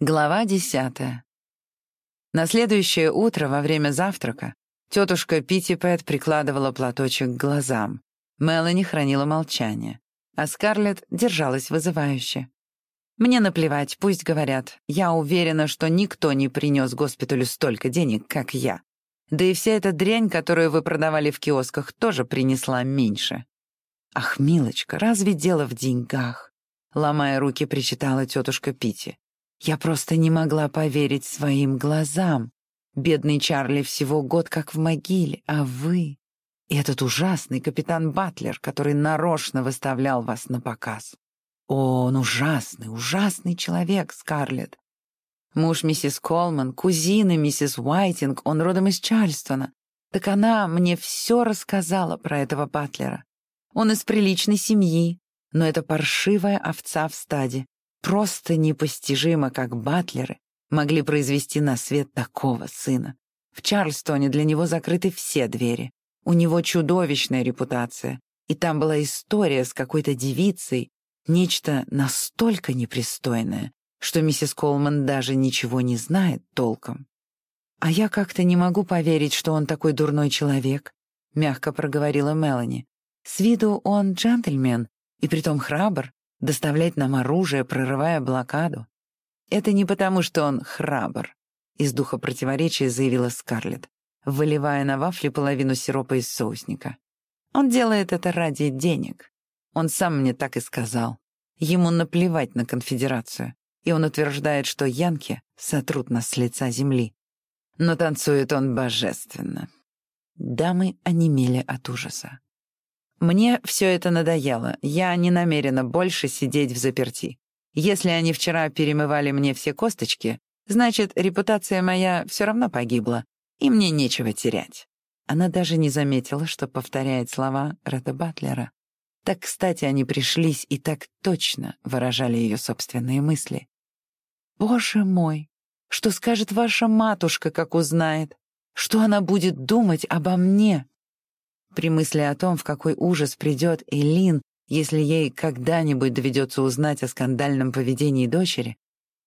Глава десятая. На следующее утро во время завтрака тетушка Питтипэт прикладывала платочек к глазам. Мелани хранила молчание, а Скарлетт держалась вызывающе. «Мне наплевать, пусть говорят. Я уверена, что никто не принес госпиталю столько денег, как я. Да и вся эта дрянь, которую вы продавали в киосках, тоже принесла меньше». «Ах, милочка, разве дело в деньгах?» Ломая руки, причитала тетушка Питти. Я просто не могла поверить своим глазам. Бедный Чарли всего год как в могиле, а вы... И этот ужасный капитан Батлер, который нарочно выставлял вас на показ. О, он ужасный, ужасный человек, Скарлетт. Муж миссис Колман, кузина миссис Уайтинг, он родом из Чарльстона. Так она мне все рассказала про этого Батлера. Он из приличной семьи, но это паршивая овца в стаде. Просто непостижимо, как батлеры могли произвести на свет такого сына. В Чарльстоне для него закрыты все двери. У него чудовищная репутация. И там была история с какой-то девицей, нечто настолько непристойное, что миссис Колман даже ничего не знает толком. «А я как-то не могу поверить, что он такой дурной человек», — мягко проговорила Мелани. «С виду он джентльмен, и притом храбр, доставлять нам оружие, прорывая блокаду. Это не потому, что он храбр, из духа противоречия заявила Скарлетт, выливая на вафли половину сиропа из соусника. Он делает это ради денег. Он сам мне так и сказал. Ему наплевать на конфедерацию, и он утверждает, что янки сотрут нас с лица земли. Но танцует он божественно. Дамы онемели от ужаса. Мне все это надоело. Я не намерена больше сидеть в заперти. Если они вчера перемывали мне все косточки, значит, репутация моя все равно погибла, и мне нечего терять. Она даже не заметила, что повторяет слова Ретта Батлера. Так, кстати, они пришлись и так точно выражали ее собственные мысли. «Боже мой, что скажет ваша матушка, как узнает? Что она будет думать обо мне?» При мысли о том, в какой ужас придет Элин, если ей когда-нибудь доведется узнать о скандальном поведении дочери,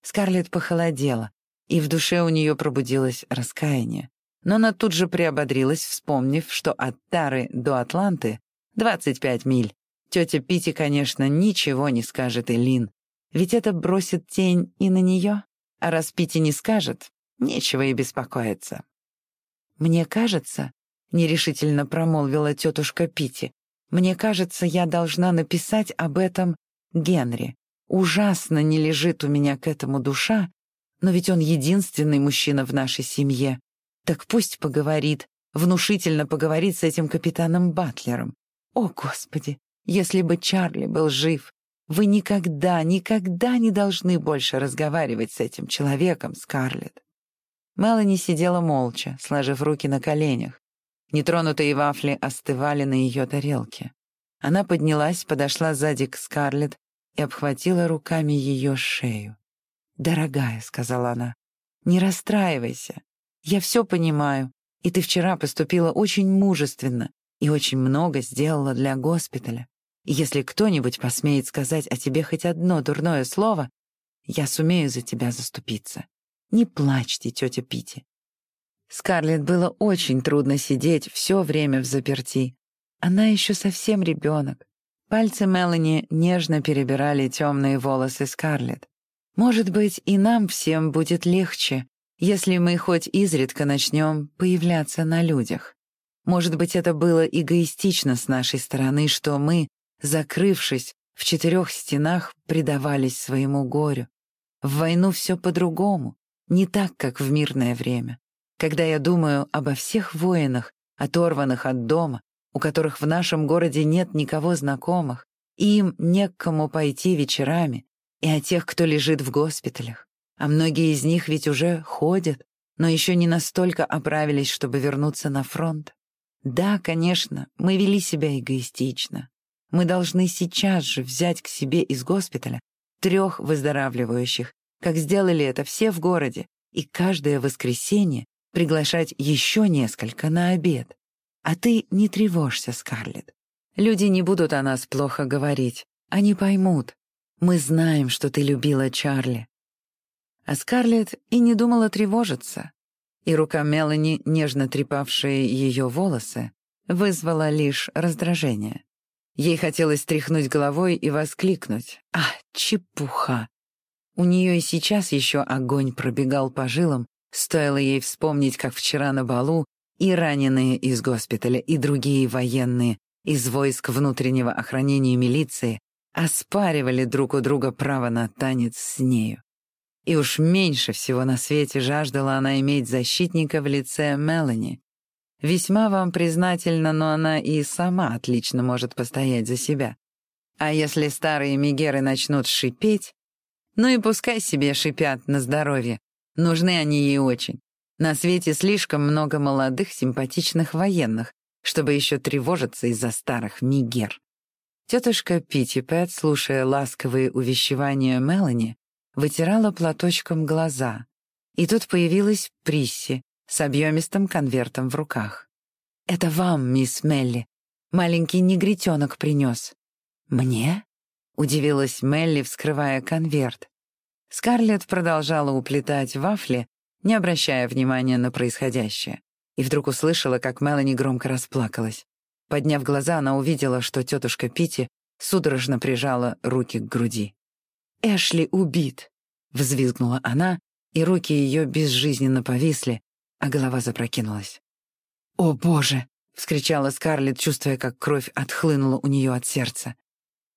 Скарлетт похолодела, и в душе у нее пробудилось раскаяние. Но она тут же приободрилась, вспомнив, что от Тары до Атланты 25 миль. Тетя Пити, конечно, ничего не скажет Элин, ведь это бросит тень и на нее. А раз Пити не скажет, нечего и беспокоиться. Мне кажется, — нерешительно промолвила тетушка Пити. «Мне кажется, я должна написать об этом Генри. Ужасно не лежит у меня к этому душа, но ведь он единственный мужчина в нашей семье. Так пусть поговорит, внушительно поговорит с этим капитаном Батлером. О, Господи, если бы Чарли был жив, вы никогда, никогда не должны больше разговаривать с этим человеком, Скарлетт». Мелани сидела молча, сложив руки на коленях. Нетронутые вафли остывали на ее тарелке. Она поднялась, подошла сзади к Скарлетт и обхватила руками ее шею. «Дорогая», — сказала она, — «не расстраивайся. Я все понимаю, и ты вчера поступила очень мужественно и очень много сделала для госпиталя. И если кто-нибудь посмеет сказать о тебе хоть одно дурное слово, я сумею за тебя заступиться. Не плачьте, тетя Пити. Скарлетт было очень трудно сидеть все время в заперти. Она еще совсем ребенок. Пальцы Мелани нежно перебирали темные волосы Скарлетт. Может быть, и нам всем будет легче, если мы хоть изредка начнем появляться на людях. Может быть, это было эгоистично с нашей стороны, что мы, закрывшись в четырех стенах, предавались своему горю. В войну все по-другому, не так, как в мирное время. Когда я думаю обо всех воинах, оторванных от дома, у которых в нашем городе нет никого знакомых, им не к кому пойти вечерами, и о тех, кто лежит в госпиталях. А многие из них ведь уже ходят, но еще не настолько оправились, чтобы вернуться на фронт. Да, конечно, мы вели себя эгоистично. Мы должны сейчас же взять к себе из госпиталя трех выздоравливающих, как сделали это все в городе, и каждое воскресенье приглашать еще несколько на обед. А ты не тревожься, Скарлетт. Люди не будут о нас плохо говорить. Они поймут. Мы знаем, что ты любила Чарли. А Скарлетт и не думала тревожиться. И рука Мелани, нежно трепавшая ее волосы, вызвала лишь раздражение. Ей хотелось тряхнуть головой и воскликнуть. «А, чепуха!» У нее и сейчас еще огонь пробегал по жилам, стоило ей вспомнить, как вчера на балу и раненые из госпиталя, и другие военные из войск внутреннего охранения милиции оспаривали друг у друга право на танец с нею. И уж меньше всего на свете жаждала она иметь защитника в лице Мелани. Весьма вам признательна, но она и сама отлично может постоять за себя. А если старые мигеры начнут шипеть, ну и пускай себе шипят на здоровье, нужны они ей очень. На свете слишком много молодых симпатичных военных, чтобы еще тревожиться из-за старых мигер. Тетушка Питти Пэт, слушая ласковые увещевания Мелани, вытирала платочком глаза. И тут появилась Присси с объемистым конвертом в руках. «Это вам, мисс Мелли. Маленький негритенок принес». «Мне?» — удивилась Мелли, вскрывая конверт. Скарлетт продолжала уплетать вафли, не обращая внимания на происходящее, и вдруг услышала, как Мелани громко расплакалась. Подняв глаза, она увидела, что тетушка Пити судорожно прижала руки к груди. «Эшли убит!» — взвизгнула она, и руки ее безжизненно повисли, а голова запрокинулась. «О, Боже!» — вскричала Скарлетт, чувствуя, как кровь отхлынула у нее от сердца.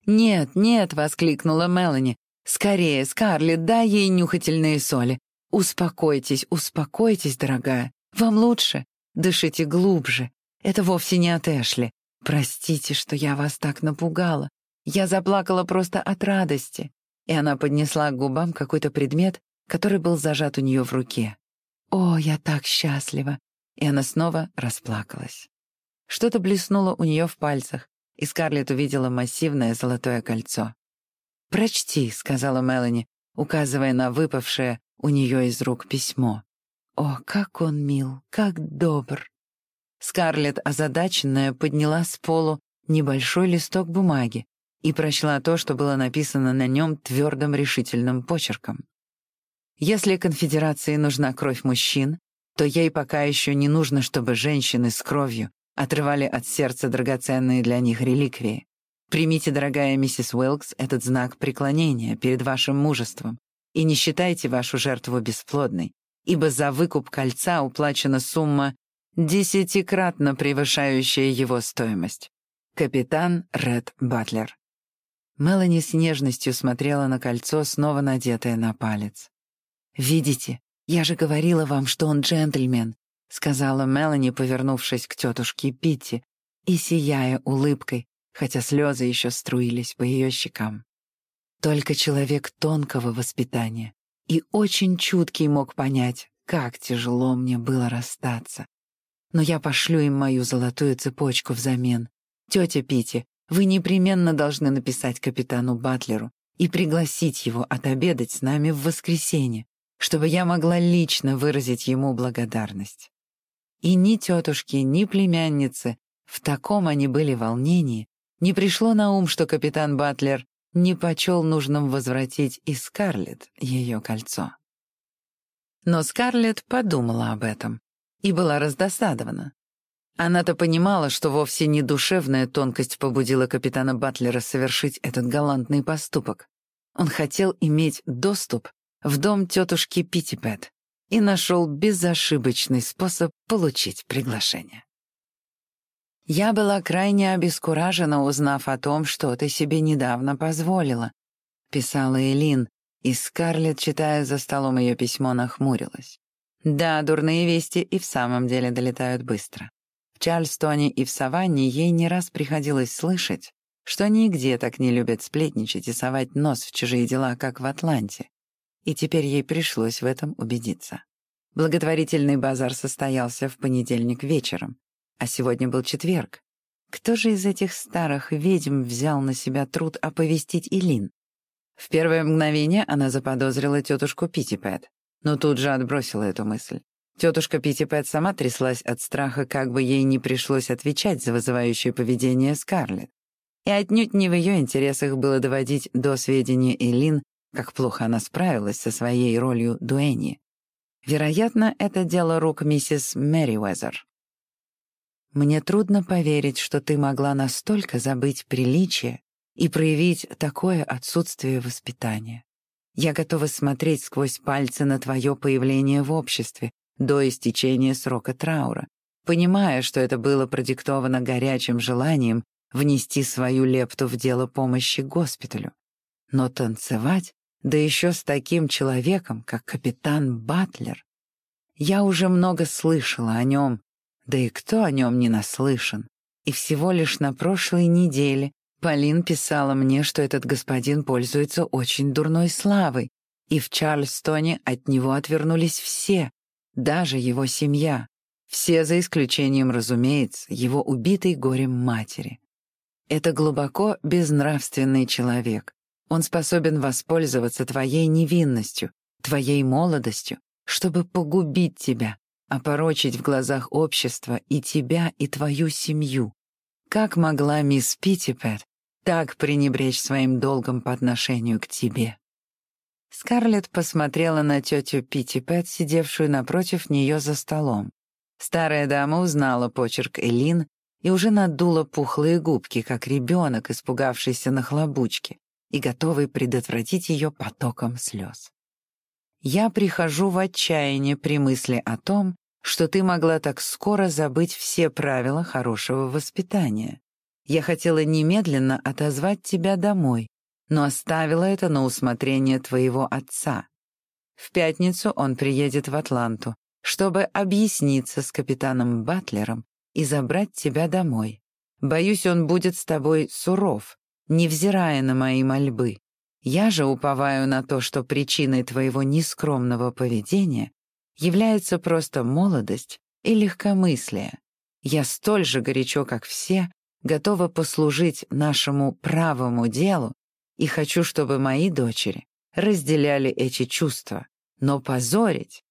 «Нет, нет!» — воскликнула Мелани. «Скорее, Скарлетт, дай ей нюхательные соли. Успокойтесь, успокойтесь, дорогая. Вам лучше. Дышите глубже. Это вовсе не от Эшли. Простите, что я вас так напугала. Я заплакала просто от радости и она поднесла к губам какой-то предмет, который был зажат у нее в руке. «О, я так счастлива!» И она снова расплакалась. Что-то блеснуло у нее в пальцах, и Скарлетт увидела массивное золотое кольцо. «Прочти», — сказала Мелани, указывая на выпавшее у нее из рук письмо. «О, как он мил, как добр!» Скарлетт, озадаченная, подняла с полу небольшой листок бумаги, и прочла то, что было написано на нем твердым решительным почерком. Если конфедерации нужна кровь мужчин, то ей пока еще не нужно, чтобы женщины с кровью отрывали от сердца драгоценные для них реликвии. Примите, дорогая миссис Уилкс, этот знак преклонения перед вашим мужеством и не считайте вашу жертву бесплодной, ибо за выкуп кольца уплачена сумма, десятикратно превышающая его стоимость. Капитан Ред Батлер. Мелани с нежностью смотрела на кольцо, снова надетое на палец. «Видите, я же говорила вам, что он джентльмен», — сказала Мелани, повернувшись к тетушке Питти и сияя улыбкой, хотя слезы еще струились по ее щекам. Только человек тонкого воспитания и очень чуткий мог понять, как тяжело мне было расстаться. Но я пошлю им мою золотую цепочку взамен. Тетя Питти, вы непременно должны написать капитану Батлеру и пригласить его отобедать с нами в воскресенье, чтобы я могла лично выразить ему благодарность. И ни тетушки, ни племянницы, в таком они были волнении, не пришло на ум, что капитан Батлер не почел нужным возвратить и Скарлетт ее кольцо. Но Скарлетт подумала об этом и была раздосадована. Она-то понимала, что вовсе не душевная тонкость побудила капитана Батлера совершить этот галантный поступок. Он хотел иметь доступ в дом тетушки Питтипэт и нашел безошибочный способ получить приглашение. «Я была крайне обескуражена, узнав о том, что ты себе недавно позволила», — писала Элин, и Скарлетт, читая за столом ее письмо, нахмурилась. «Да, дурные вести и в самом деле долетают быстро. Чарльстоне и в Саванне ей не раз приходилось слышать, что нигде так не любят сплетничать и совать нос в чужие дела, как в Атланте. И теперь ей пришлось в этом убедиться. Благотворительный базар состоялся в понедельник вечером, а сегодня был четверг. Кто же из этих старых ведьм взял на себя труд оповестить Илин? В первое мгновение она заподозрила тетушку Питтипэт, но тут же отбросила эту мысль. Тетушка Питтипэт сама тряслась от страха, как бы ей не пришлось отвечать за вызывающее поведение Скарлетт. И отнюдь не в ее интересах было доводить до сведения Элин как плохо она справилась со своей ролью Дуэни. Вероятно, это дело рук миссис Мэриуэзер. Мне трудно поверить, что ты могла настолько забыть приличие и проявить такое отсутствие воспитания. Я готова смотреть сквозь пальцы на твое появление в обществе до истечения срока траура, понимая, что это было продиктовано горячим желанием внести свою лепту в дело помощи госпиталю. Но танцевать, да еще с таким человеком, как капитан Батлер. Я уже много слышала о нем да и кто о нем не наслышан? И всего лишь на прошлой неделе Полин писала мне, что этот господин пользуется очень дурной славой, и в Чарльстоне от него отвернулись все, даже его семья. Все, за исключением, разумеется, его убитой горем матери. Это глубоко безнравственный человек. Он способен воспользоваться твоей невинностью, твоей молодостью, чтобы погубить тебя, опорочить в глазах общества и тебя, и твою семью. Как могла мисс Питтипет так пренебречь своим долгом по отношению к тебе? Скарлетт посмотрела на тетю Питтипет, сидевшую напротив нее за столом. Старая дама узнала почерк Элин и уже надула пухлые губки, как ребенок, испугавшийся нахлобучки и готовый предотвратить ее потоком слез. Я прихожу в отчаяние при мысли о том, что ты могла так скоро забыть все правила хорошего воспитания. Я хотела немедленно отозвать тебя домой, но оставила это на усмотрение твоего отца. В пятницу он приедет в Атланту, чтобы объясниться с капитаном Батлером и забрать тебя домой. Боюсь, он будет с тобой суров, невзирая на мои мольбы. Я же уповаю на то, что причиной твоего нескромного поведения является просто молодость и легкомыслие. Я столь же горячо, как все, готова послужить нашему правому делу и хочу, чтобы мои дочери разделяли эти чувства, но позорить...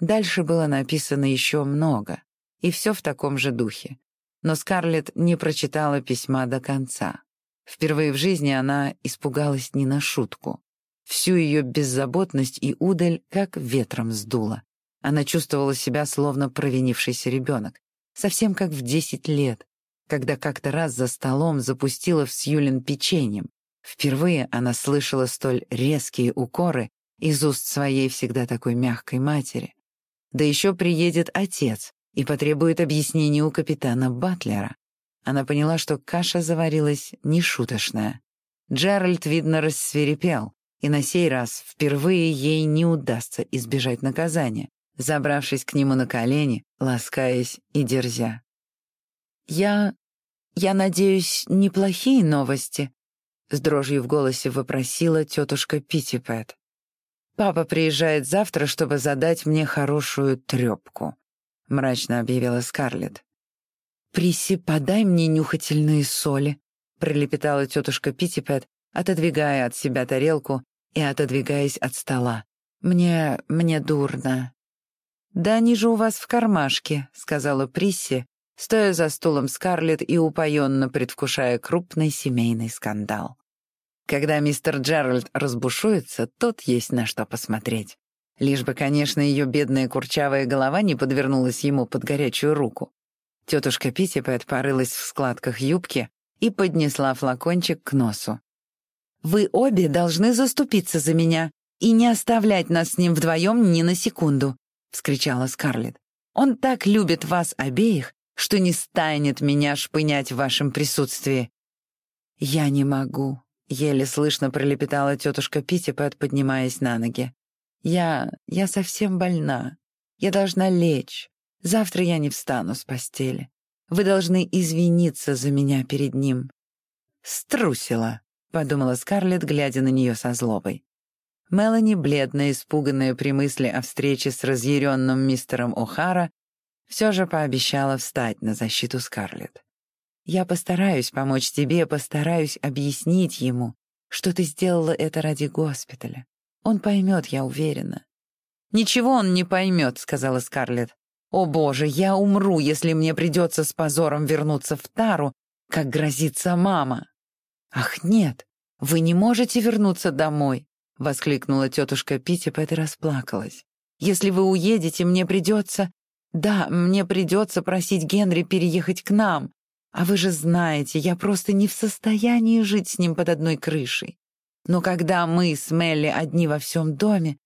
Дальше было написано еще много, и все в таком же духе. Но Скарлетт не прочитала письма до конца. Впервые в жизни она испугалась не на шутку. Всю ее беззаботность и удаль как ветром сдуло. Она чувствовала себя словно провинившийся ребенок, совсем как в десять лет, когда как-то раз за столом запустила в Сьюлин печеньем. Впервые она слышала столь резкие укоры из уст своей всегда такой мягкой матери. Да еще приедет отец и потребует объяснений у капитана Батлера. Она поняла, что каша заварилась нешуточная. Джеральд, видно, рассверепел, и на сей раз впервые ей не удастся избежать наказания, забравшись к нему на колени, ласкаясь и дерзя. «Я... я надеюсь, неплохие новости?» — с дрожью в голосе вопросила тетушка Питтипэт. «Папа приезжает завтра, чтобы задать мне хорошую трёпку», — мрачно объявила Скарлетт. «Приси, подай мне нюхательные соли», — пролепетала тетушка Питтипэт, отодвигая от себя тарелку и отодвигаясь от стола. «Мне... мне дурно». «Да они же у вас в кармашке», — сказала Присси, стоя за стулом Скарлетт и упоенно предвкушая крупный семейный скандал. Когда мистер Джеральд разбушуется, тут есть на что посмотреть. Лишь бы, конечно, ее бедная курчавая голова не подвернулась ему под горячую руку. Тетушка Питтипэт порылась в складках юбки и поднесла флакончик к носу. Вы обе должны заступиться за меня и не оставлять нас с ним вдвоем ни на секунду», — вскричала Скарлетт. «Он так любит вас обеих, что не станет меня шпынять в вашем присутствии». «Я не могу», — еле слышно пролепетала тетушка Питтипэт, поднимаясь на ноги. «Я... я совсем больна. Я должна лечь. Завтра я не встану с постели. Вы должны извиниться за меня перед ним». «Струсила», подумала Скарлетт, глядя на нее со злобой. Мелани, бледная, испуганная при мысли о встрече с разъяренным мистером О'Хара, все же пообещала встать на защиту Скарлетт. «Я постараюсь помочь тебе, постараюсь объяснить ему, что ты сделала это ради госпиталя. Он поймет, я уверена». «Ничего он не поймет», — сказала Скарлетт. «О, боже, я умру, если мне придется с позором вернуться в Тару, как грозится мама». «Ах, нет, вы не можете вернуться домой. — воскликнула тетушка Питтипэт и расплакалась. «Если вы уедете, мне придется... Да, мне придется просить Генри переехать к нам. А вы же знаете, я просто не в состоянии жить с ним под одной крышей. Но когда мы с Мелли одни во всем доме,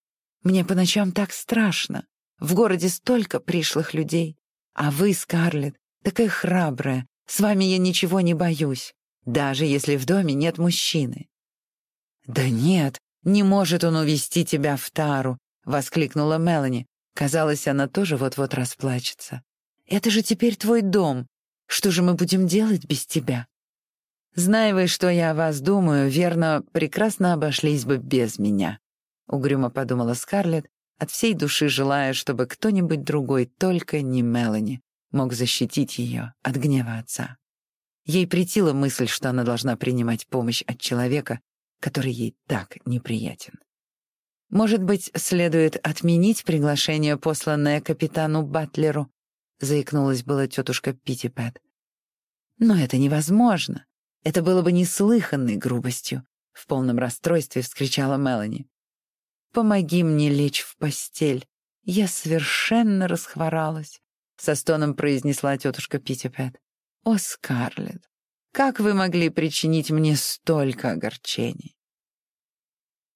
мне по ночам так страшно. В городе столько пришлых людей. А вы, Скарлетт, такая храбрая. С вами я ничего не боюсь, даже если в доме нет мужчины». «Да нет, не может он увести тебя в тару», — воскликнула Мелани. Казалось, она тоже вот-вот расплачется. «Это же теперь твой дом. Что же мы будем делать без тебя?» «Зная вы, что я о вас думаю, верно, прекрасно обошлись бы без меня», — угрюмо подумала Скарлетт, от всей души желая, чтобы кто-нибудь другой, только не Мелани, мог защитить ее от гнева отца. Ей притила мысль, что она должна принимать помощь от человека, который ей так неприятен. «Может быть, следует отменить приглашение, посланное капитану Батлеру?» — заикнулась была тетушка Питтипэт. «Но это невозможно. Это было бы неслыханной грубостью», — в полном расстройстве вскричала Мелани. «Помоги мне лечь в постель. Я совершенно расхворалась», — со стоном произнесла тетушка Питтипэт. «О, Скарлетт, как вы могли причинить мне столько огорчений?»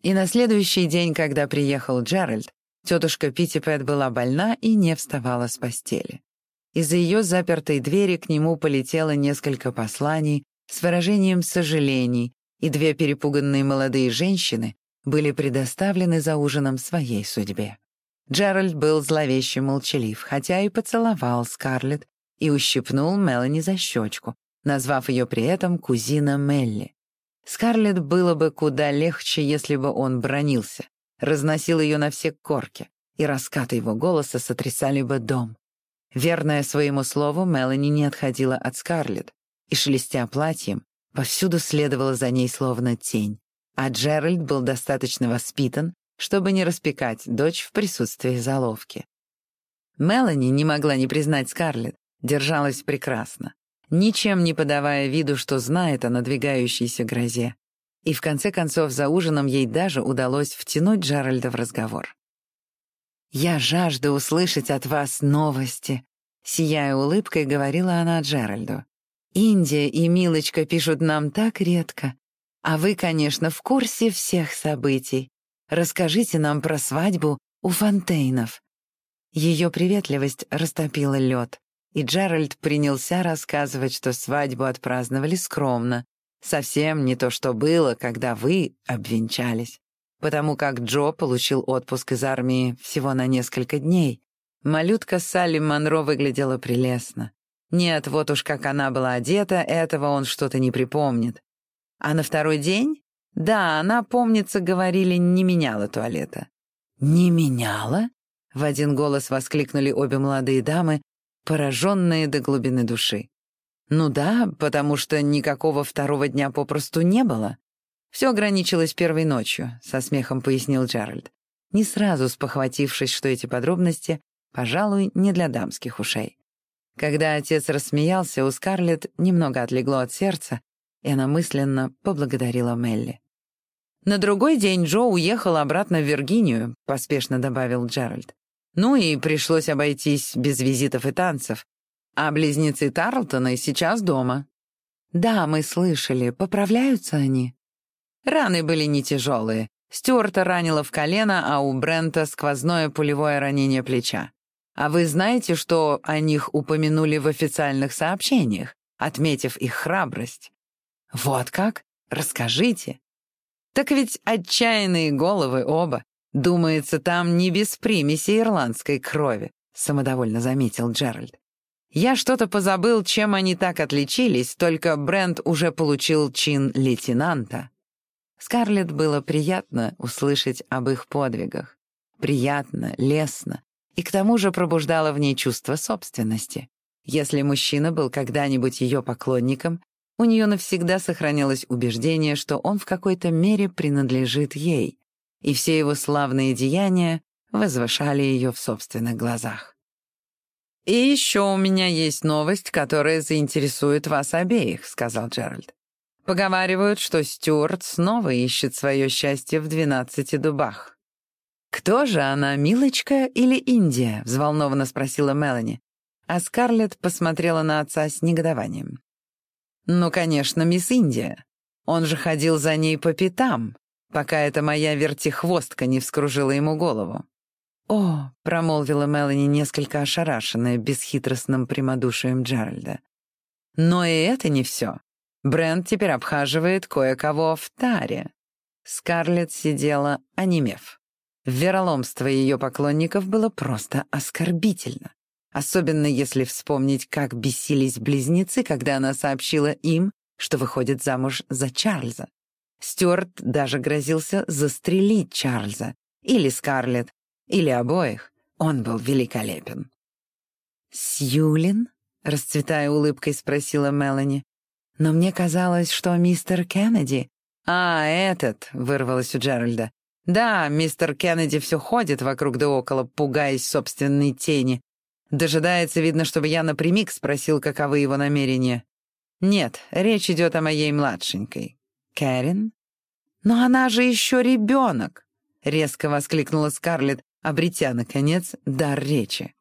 И на следующий день, когда приехал Джеральд, тетушка Питтипэт была больна и не вставала с постели. Из-за ее запертой двери к нему полетело несколько посланий с выражением сожалений, и две перепуганные молодые женщины были предоставлены за ужином своей судьбе. Джеральд был зловеще молчалив, хотя и поцеловал Скарлетт и ущипнул Мелани за щечку, назвав ее при этом кузина Мелли. Скарлетт было бы куда легче, если бы он бронился, разносил ее на все корки, и раскаты его голоса сотрясали бы дом. Верная своему слову, Мелани не отходила от Скарлетт, и, шелестя платьем, повсюду следовала за ней словно тень, а Джеральд был достаточно воспитан, чтобы не распекать дочь в присутствии заловки. Мелани не могла не признать Скарлетт, держалась прекрасно, ничем не подавая виду, что знает о надвигающейся грозе. И в конце концов за ужином ей даже удалось втянуть Джеральда в разговор. «Я жажду услышать от вас новости», — сияя улыбкой, говорила она Джеральду. «Индия и Милочка пишут нам так редко, а вы, конечно, в курсе всех событий. Расскажите нам про свадьбу у Фонтейнов». Ее приветливость растопила лед, и Джеральд принялся рассказывать, что свадьбу отпраздновали скромно. Совсем не то, что было, когда вы обвенчались. Потому как Джо получил отпуск из армии всего на несколько дней. Малютка Салли Монро выглядела прелестно. Нет, вот уж как она была одета, этого он что-то не припомнит. А на второй день? Да, она, помнится, говорили, не меняла туалета. «Не меняла?» — в один голос воскликнули обе молодые дамы, пораженные до глубины души. «Ну да, потому что никакого второго дня попросту не было. Все ограничилось первой ночью», — со смехом пояснил Джеральд, не сразу спохватившись, что эти подробности, пожалуй, не для дамских ушей. Когда отец рассмеялся, у Скарлетт немного отлегло от сердца, и она мысленно поблагодарила Мелли. «На другой день Джо уехал обратно в Виргинию», — поспешно добавил Джеральд. «Ну и пришлось обойтись без визитов и танцев. А близнецы Тарлтона сейчас дома». «Да, мы слышали. Поправляются они?» Раны были не тяжелые. Стюарта ранило в колено, а у Брента сквозное пулевое ранение плеча. А вы знаете, что о них упомянули в официальных сообщениях, отметив их храбрость? «Вот как? Расскажите». «Так ведь отчаянные головы оба. Думается, там не без примеси ирландской крови», — самодовольно заметил Джеральд. «Я что-то позабыл, чем они так отличились, только Брент уже получил чин лейтенанта». Скарлетт было приятно услышать об их подвигах. Приятно, лестно, и к тому же пробуждало в ней чувство собственности. Если мужчина был когда-нибудь ее поклонником, у нее навсегда сохранилось убеждение, что он в какой-то мере принадлежит ей, и все его славные деяния возвышали ее в собственных глазах. «И еще у меня есть новость, которая заинтересует вас обеих», — сказал Джеральд. Поговаривают, что Стюарт снова ищет свое счастье в двенадцати дубах. «Кто же она, Милочка или Индия?» — взволнованно спросила Мелани. А Скарлетт посмотрела на отца с негодованием. «Ну, конечно, мисс Индия. Он же ходил за ней по пятам, пока эта моя вертихвостка не вскружила ему голову». «О», — промолвила Мелани, несколько ошарашенная бесхитростным прямодушием Джеральда. «Но и это не все. Брент теперь обхаживает кое-кого в таре». Скарлетт сидела, онемев. Вероломство ее поклонников было просто оскорбительно. Особенно если вспомнить, как бесились близнецы, когда она сообщила им, что выходит замуж за Чарльза. Стюарт даже грозился застрелить Чарльза, или Скарлетт, или обоих. Он был великолепен. «Сьюлин?» — расцветая улыбкой, спросила Мелани. «Но мне казалось, что мистер Кеннеди...» «А, этот!» — вырвалось у Джеральда. «Да, мистер Кеннеди все ходит вокруг да около, пугаясь собственной тени, Дожидается, видно, чтобы я напрямик спросил, каковы его намерения. Нет, речь идет о моей младшенькой. Кэрин? Но она же еще ребенок! Резко воскликнула Скарлетт, обретя, наконец, дар речи.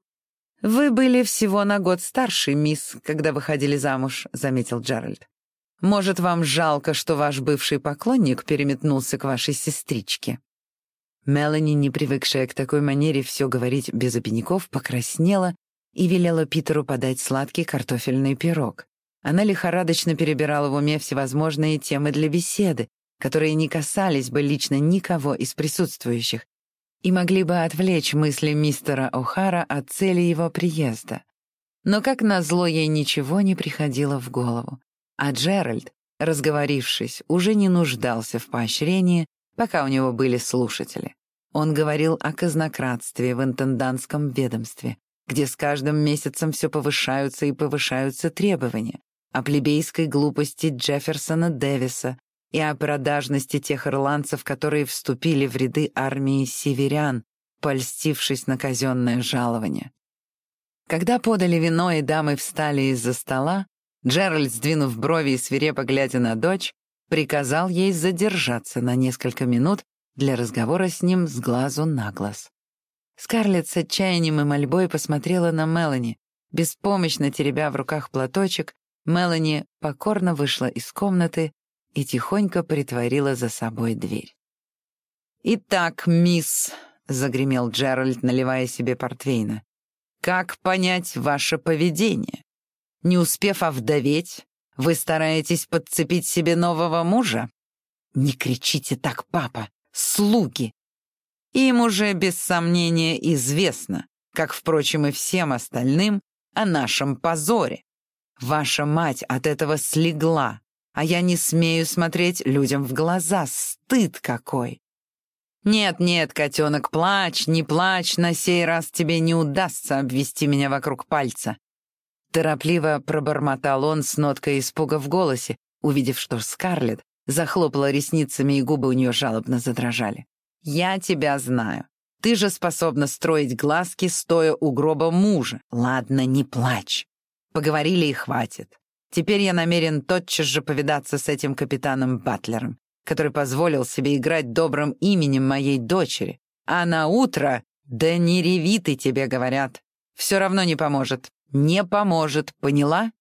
«Вы были всего на год старше, мисс, когда выходили замуж», — заметил Джеральд. «Может, вам жалко, что ваш бывший поклонник переметнулся к вашей сестричке?» Мелани, не привыкшая к такой манере все говорить без обиняков, покраснела и велела Питеру подать сладкий картофельный пирог. Она лихорадочно перебирала в уме всевозможные темы для беседы, которые не касались бы лично никого из присутствующих и могли бы отвлечь мысли мистера О'Хара от цели его приезда. Но, как назло, ей ничего не приходило в голову. А Джеральд, разговорившись, уже не нуждался в поощрении, пока у него были слушатели. Он говорил о казнократстве в интендантском ведомстве, где с каждым месяцем все повышаются и повышаются требования, о плебейской глупости Джефферсона Дэвиса и о продажности тех ирландцев, которые вступили в ряды армии северян, польстившись на казенное жалование. Когда подали вино и дамы встали из-за стола, Джеральд, сдвинув брови и свирепо глядя на дочь, приказал ей задержаться на несколько минут для разговора с ним с глазу на глаз. Скарлетт с отчаянием и мольбой посмотрела на Мелани. Беспомощно теребя в руках платочек, Мелани покорно вышла из комнаты и тихонько притворила за собой дверь. «Итак, мисс», — загремел Джеральд, наливая себе портвейна, «как понять ваше поведение? Не успев овдоветь, вы стараетесь подцепить себе нового мужа? Не кричите так, папа, слуги, им уже без сомнения известно, как, впрочем, и всем остальным, о нашем позоре. Ваша мать от этого слегла, а я не смею смотреть людям в глаза. Стыд какой! Нет-нет, котенок, плачь, не плачь, на сей раз тебе не удастся обвести меня вокруг пальца. Торопливо пробормотал он с ноткой испуга в голосе, увидев, что Скарлетт захлопала ресницами и губы у нее жалобно задрожали. «Я тебя знаю. Ты же способна строить глазки, стоя у гроба мужа. Ладно, не плачь. Поговорили и хватит. Теперь я намерен тотчас же повидаться с этим капитаном Батлером, который позволил себе играть добрым именем моей дочери. А на утро, да не реви ты тебе, говорят. Все равно не поможет. Не поможет, поняла?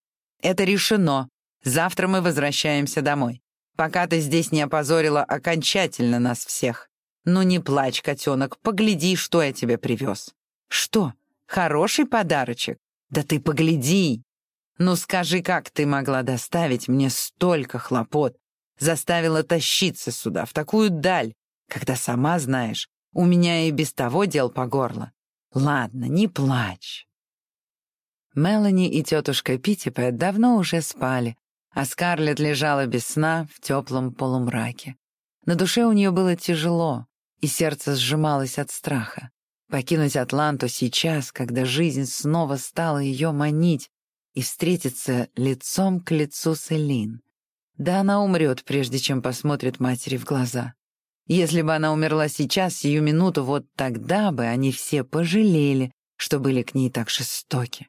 Это решено. Завтра мы возвращаемся домой. Пока ты здесь не опозорила окончательно нас всех. «Ну не плачь, котенок, погляди, что я тебе привез». «Что, хороший подарочек? Да ты погляди!» «Ну скажи, как ты могла доставить мне столько хлопот, заставила тащиться сюда, в такую даль, когда сама знаешь, у меня и без того дел по горло. Ладно, не плачь». Мелани и тетушка Питтипэт давно уже спали, а Скарлетт лежала без сна в теплом полумраке. На душе у нее было тяжело и сердце сжималось от страха. Покинуть Атланту сейчас, когда жизнь снова стала ее манить, и встретиться лицом к лицу с Элин. Да она умрет, прежде чем посмотрит матери в глаза. Если бы она умерла сейчас, сию минуту, вот тогда бы они все пожалели, что были к ней так жестоки.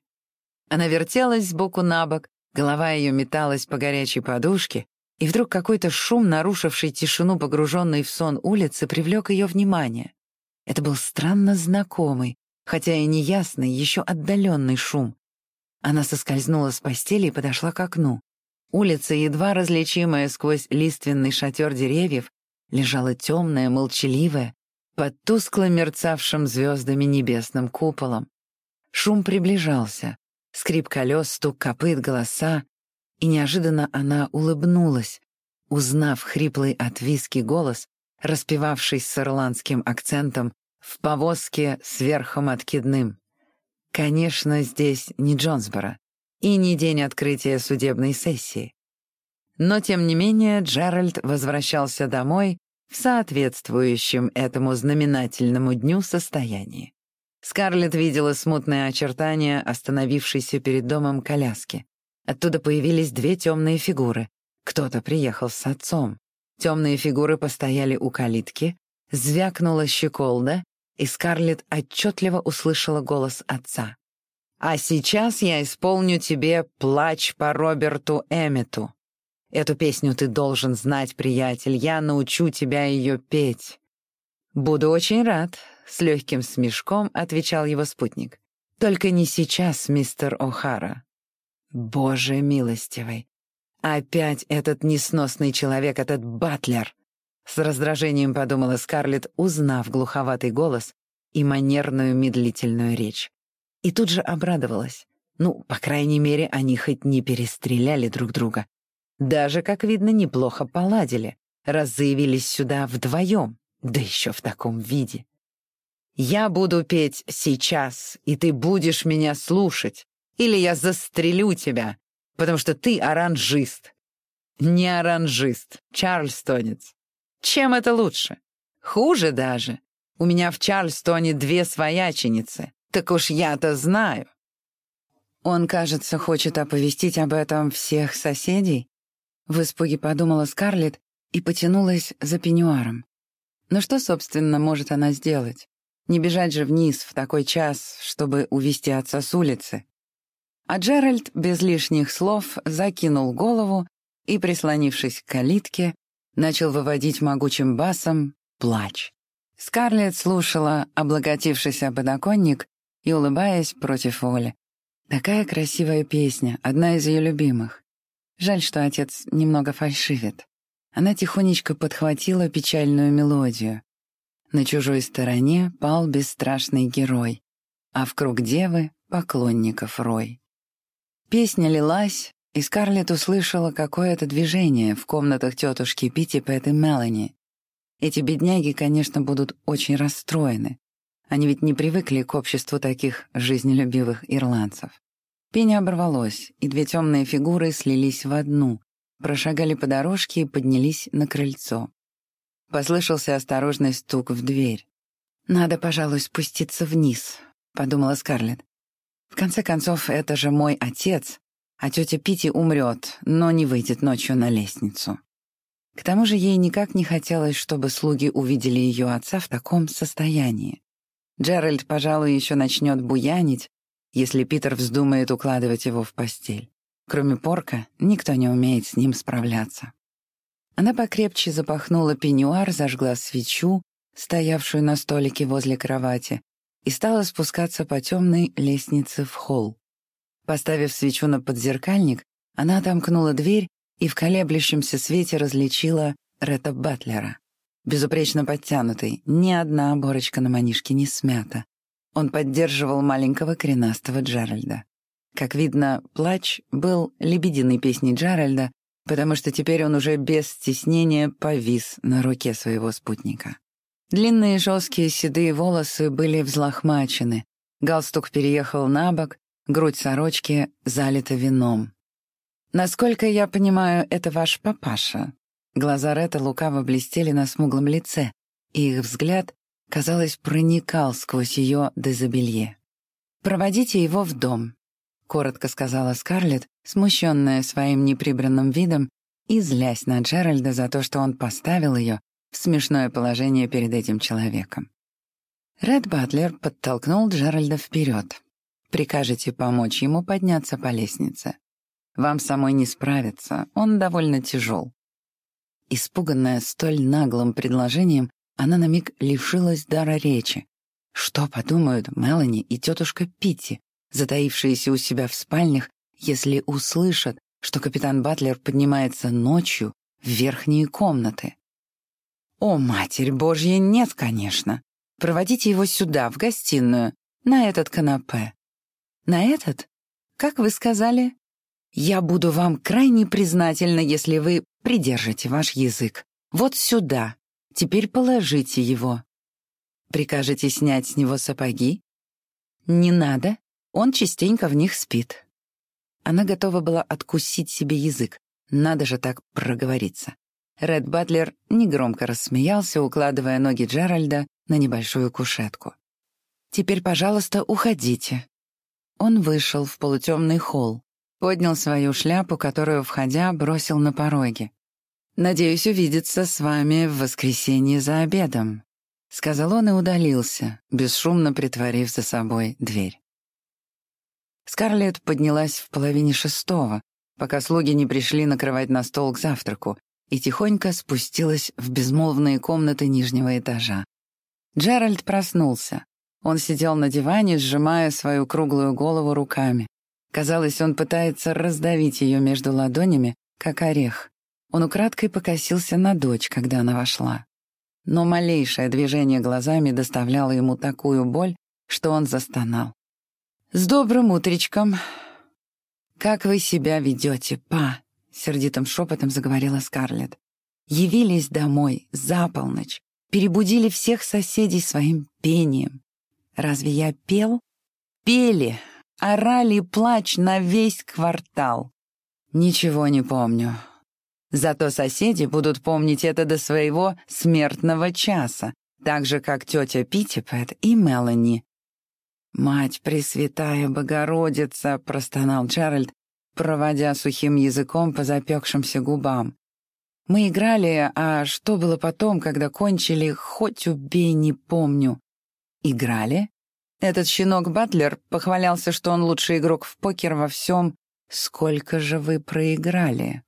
Она вертелась сбоку на бок, голова ее металась по горячей подушке, И вдруг какой-то шум, нарушивший тишину, погруженной в сон улицы, привлек ее внимание. Это был странно знакомый, хотя и неясный, еще отдаленный шум. Она соскользнула с постели и подошла к окну. Улица, едва различимая сквозь лиственный шатер деревьев, лежала темная, молчаливая, под тускло мерцавшим звездами небесным куполом. Шум приближался, скрип колес, стук копыт, голоса, и неожиданно она улыбнулась, узнав хриплый от виски голос, распевавший с ирландским акцентом в повозке с верхом откидным. Конечно, здесь не Джонсборо и не день открытия судебной сессии. Но, тем не менее, Джеральд возвращался домой в соответствующем этому знаменательному дню состоянии. Скарлетт видела смутные очертания остановившейся перед домом коляски. Оттуда появились две темные фигуры. Кто-то приехал с отцом. Темные фигуры постояли у калитки, звякнула щеколда, и Скарлетт отчетливо услышала голос отца. «А сейчас я исполню тебе «Плач по Роберту Эммету». Эту песню ты должен знать, приятель, я научу тебя ее петь». «Буду очень рад», — с легким смешком отвечал его спутник. «Только не сейчас, мистер О'Хара». «Боже милостивый! Опять этот несносный человек, этот батлер!» С раздражением подумала Скарлетт, узнав глуховатый голос и манерную медлительную речь. И тут же обрадовалась. Ну, по крайней мере, они хоть не перестреляли друг друга. Даже, как видно, неплохо поладили, раз заявились сюда вдвоем, да еще в таком виде. «Я буду петь сейчас, и ты будешь меня слушать, или я застрелю тебя, потому что ты оранжист». «Не оранжист, чарльстонец. Чем это лучше? Хуже даже. У меня в Чарльстоне две свояченицы. Так уж я-то знаю. Он, кажется, хочет оповестить об этом всех соседей. В испуге подумала Скарлетт и потянулась за пеньюаром. Но что, собственно, может она сделать? Не бежать же вниз в такой час, чтобы увести отца с улицы. А Джеральд без лишних слов закинул голову и, прислонившись к калитке, начал выводить могучим басом плач. Скарлетт слушала, облокотившись о подоконник и улыбаясь против воли. Такая красивая песня, одна из ее любимых. Жаль, что отец немного фальшивит. Она тихонечко подхватила печальную мелодию. На чужой стороне пал бесстрашный герой, а в круг девы — поклонников рой. Песня лилась, и Скарлетт услышала какое-то движение в комнатах тетушки Питти, Пэт и Мелани. Эти бедняги, конечно, будут очень расстроены. Они ведь не привыкли к обществу таких жизнелюбивых ирландцев. Пение оборвалось, и две темные фигуры слились в одну, прошагали по дорожке и поднялись на крыльцо. Послышался осторожный стук в дверь. «Надо, пожалуй, спуститься вниз», — подумала Скарлетт. «В конце концов, это же мой отец, а тетя Пити умрет, но не выйдет ночью на лестницу. К тому же ей никак не хотелось, чтобы слуги увидели ее отца в таком состоянии. Джеральд, пожалуй, еще начнет буянить, если Питер вздумает укладывать его в постель. Кроме Порка, никто не умеет с ним справляться. Она покрепче запахнула пеньюар, зажгла свечу, стоявшую на столике возле кровати, и стала спускаться по темной лестнице в холл. Поставив свечу на подзеркальник, она отомкнула дверь и в колеблющемся свете различила Ретта Батлера. Безупречно подтянутый, ни одна оборочка на манишке не смята. Он поддерживал маленького коренастого Джеральда. Как видно, плач был лебединой песней Джеральда, потому что теперь он уже без стеснения повис на руке своего спутника. Длинные жесткие седые волосы были взлохмачены, галстук переехал на бок, грудь сорочки залита вином. «Насколько я понимаю, это ваш папаша». Глаза Ретта лукаво блестели на смуглом лице, и их взгляд, казалось, проникал сквозь ее дезобелье. «Проводите его в дом», — коротко сказала Скарлетт, смущенная своим неприбранным видом и злясь на Джеральда за то, что он поставил ее в смешное положение перед этим человеком. Ред Батлер подтолкнул Джеральда вперед. Прикажете помочь ему подняться по лестнице. Вам самой не справиться, он довольно тяжел. Испуганная столь наглым предложением, она на миг лишилась дара речи. Что подумают Мелани и тетушка Питти, затаившиеся у себя в спальнях, если услышат, что капитан Батлер поднимается ночью в верхние комнаты? «О, Матерь Божья, нет, конечно. Проводите его сюда, в гостиную, на этот канапе». «На этот? Как вы сказали?» «Я буду вам крайне признательна, если вы придержите ваш язык. Вот сюда. Теперь положите его. Прикажете снять с него сапоги? Не надо. Он частенько в них спит». Она готова была откусить себе язык. Надо же так проговориться. Ред Батлер негромко рассмеялся, укладывая ноги Джеральда на небольшую кушетку. «Теперь, пожалуйста, уходите». Он вышел в полутемный холл поднял свою шляпу, которую, входя, бросил на пороге. «Надеюсь увидеться с вами в воскресенье за обедом», — сказал он и удалился, бесшумно притворив за собой дверь. Скарлетт поднялась в половине шестого, пока слуги не пришли накрывать на стол к завтраку, и тихонько спустилась в безмолвные комнаты нижнего этажа. Джеральд проснулся. Он сидел на диване, сжимая свою круглую голову руками. Казалось, он пытается раздавить ее между ладонями, как орех. Он украдкой покосился на дочь, когда она вошла. Но малейшее движение глазами доставляло ему такую боль, что он застонал. «С добрым утречком!» «Как вы себя ведете, па?» — сердитым шепотом заговорила Скарлетт. «Явились домой за полночь, перебудили всех соседей своим пением. Разве я пел?» «Пели!» орали плач на весь квартал. Ничего не помню. Зато соседи будут помнить это до своего смертного часа, так же, как тетя Питтипэт и Мелани. «Мать Пресвятая Богородица!» — простонал Джеральд, проводя сухим языком по запекшимся губам. «Мы играли, а что было потом, когда кончили, хоть убей, не помню». «Играли?» Этот щенок Батлер похвалялся, что он лучший игрок в покер во всем. Сколько же вы проиграли?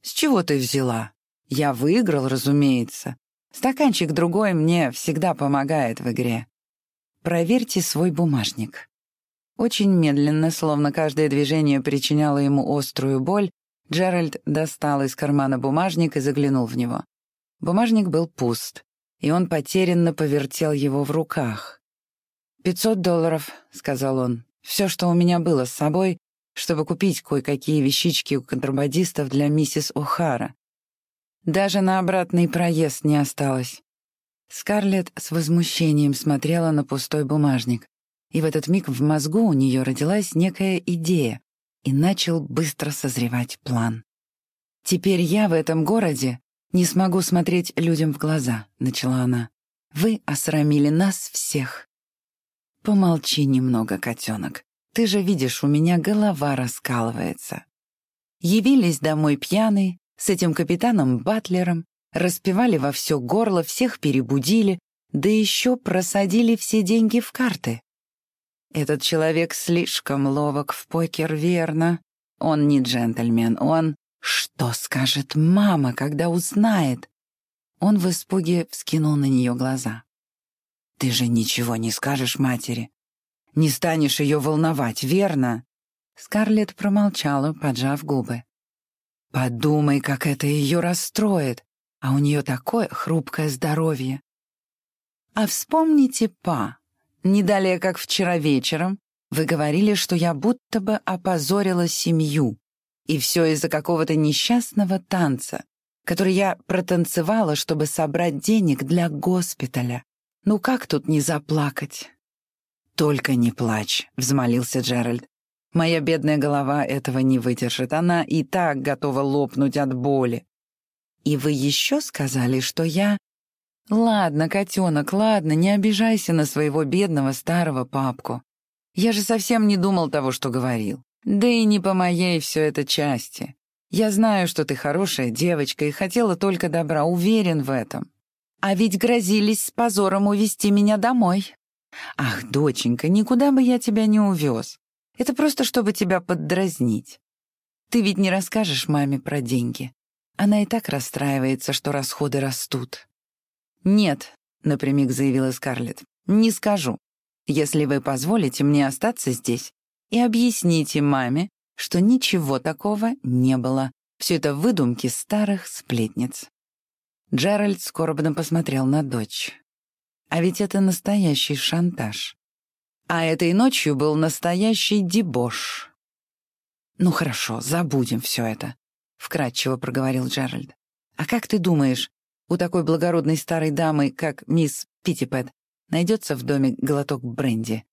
С чего ты взяла? Я выиграл, разумеется. Стаканчик другой мне всегда помогает в игре. Проверьте свой бумажник. Очень медленно, словно каждое движение причиняло ему острую боль, Джеральд достал из кармана бумажник и заглянул в него. Бумажник был пуст, и он потерянно повертел его в руках. «Пятьсот долларов», — сказал он. «Все, что у меня было с собой, чтобы купить кое-какие вещички у контрабандистов для миссис О'Хара. Даже на обратный проезд не осталось». Скарлетт с возмущением смотрела на пустой бумажник, и в этот миг в мозгу у нее родилась некая идея, и начал быстро созревать план. «Теперь я в этом городе не смогу смотреть людям в глаза», — начала она. «Вы осрамили нас всех. «Помолчи немного, котенок. Ты же видишь, у меня голова раскалывается». Явились домой пьяные, с этим капитаном Батлером, распевали во все горло, всех перебудили, да еще просадили все деньги в карты. Этот человек слишком ловок в покер, верно? Он не джентльмен, он... Что скажет мама, когда узнает? Он в испуге вскинул на нее глаза. Ты же ничего не скажешь матери. Не станешь ее волновать, верно?» Скарлетт промолчала, поджав губы. «Подумай, как это ее расстроит, а у нее такое хрупкое здоровье». «А вспомните, па, не как вчера вечером, вы говорили, что я будто бы опозорила семью, и все из-за какого-то несчастного танца, который я протанцевала, чтобы собрать денег для госпиталя. Ну как тут не заплакать? «Только не плачь», — взмолился Джеральд. «Моя бедная голова этого не выдержит. Она и так готова лопнуть от боли». «И вы еще сказали, что я...» «Ладно, котенок, ладно, не обижайся на своего бедного старого папку. Я же совсем не думал того, что говорил. Да и не по моей все это части. Я знаю, что ты хорошая девочка и хотела только добра, уверен в этом. А ведь грозились с позором увести меня домой. Ах, доченька, никуда бы я тебя не увез. Это просто, чтобы тебя поддразнить. Ты ведь не расскажешь маме про деньги. Она и так расстраивается, что расходы растут. «Нет», — напрямик заявила Скарлетт, — «не скажу. Если вы позволите мне остаться здесь и объясните маме, что ничего такого не было. Все это выдумки старых сплетниц». Джеральд скорбно посмотрел на дочь. А ведь это настоящий шантаж. А этой ночью был настоящий дебош. «Ну хорошо, забудем все это», — вкратчиво проговорил Джеральд. «А как ты думаешь, у такой благородной старой дамы, как мисс Питтипэт, найдется в доме глоток бренди?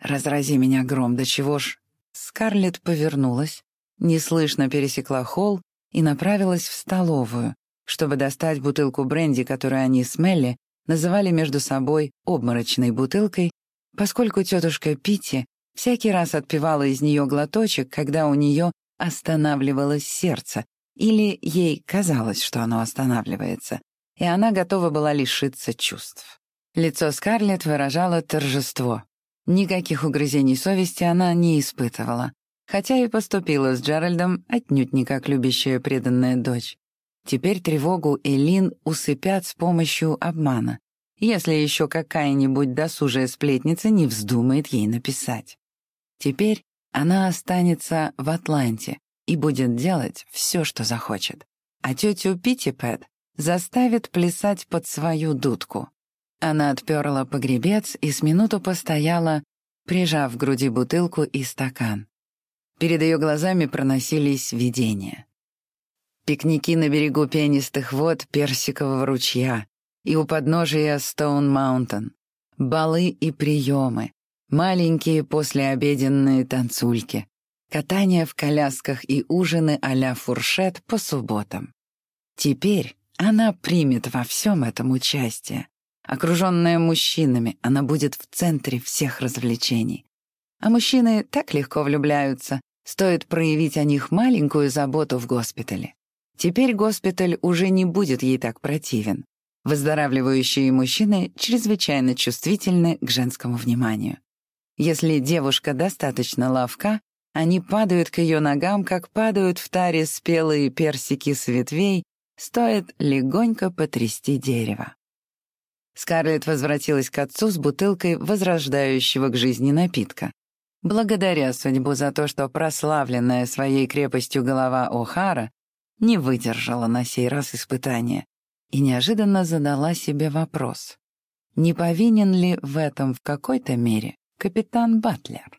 Разрази меня гром, до чего ж...» Скарлетт повернулась, неслышно пересекла холл и направилась в столовую, чтобы достать бутылку бренди, которую они с Мелли называли между собой обморочной бутылкой, поскольку тетушка Питти всякий раз отпивала из нее глоточек, когда у нее останавливалось сердце, или ей казалось, что оно останавливается, и она готова была лишиться чувств. Лицо Скарлетт выражало торжество. Никаких угрызений совести она не испытывала, хотя и поступила с Джеральдом отнюдь не как любящая преданная дочь. Теперь тревогу Элин усыпят с помощью обмана, если еще какая-нибудь досужая сплетница не вздумает ей написать. Теперь она останется в Атланте и будет делать все, что захочет. А тетю Питтипэт заставит плясать под свою дудку. Она отперла погребец и с минуту постояла, прижав к груди бутылку и стакан. Перед ее глазами проносились видения пикники на берегу пенистых вод Персикового ручья и у подножия Стоун-Маунтон, балы и приемы, маленькие послеобеденные танцульки, катание в колясках и ужины а-ля фуршет по субботам. Теперь она примет во всем этом участие. Окруженная мужчинами, она будет в центре всех развлечений. А мужчины так легко влюбляются, стоит проявить о них маленькую заботу в госпитале. Теперь госпиталь уже не будет ей так противен. Выздоравливающие мужчины чрезвычайно чувствительны к женскому вниманию. Если девушка достаточно ловка, они падают к ее ногам, как падают в таре спелые персики с ветвей, стоит легонько потрясти дерево. Скарлетт возвратилась к отцу с бутылкой возрождающего к жизни напитка. Благодаря судьбу за то, что прославленная своей крепостью голова О'Хара не выдержала на сей раз испытания и неожиданно задала себе вопрос, не повинен ли в этом в какой-то мере капитан Батлер?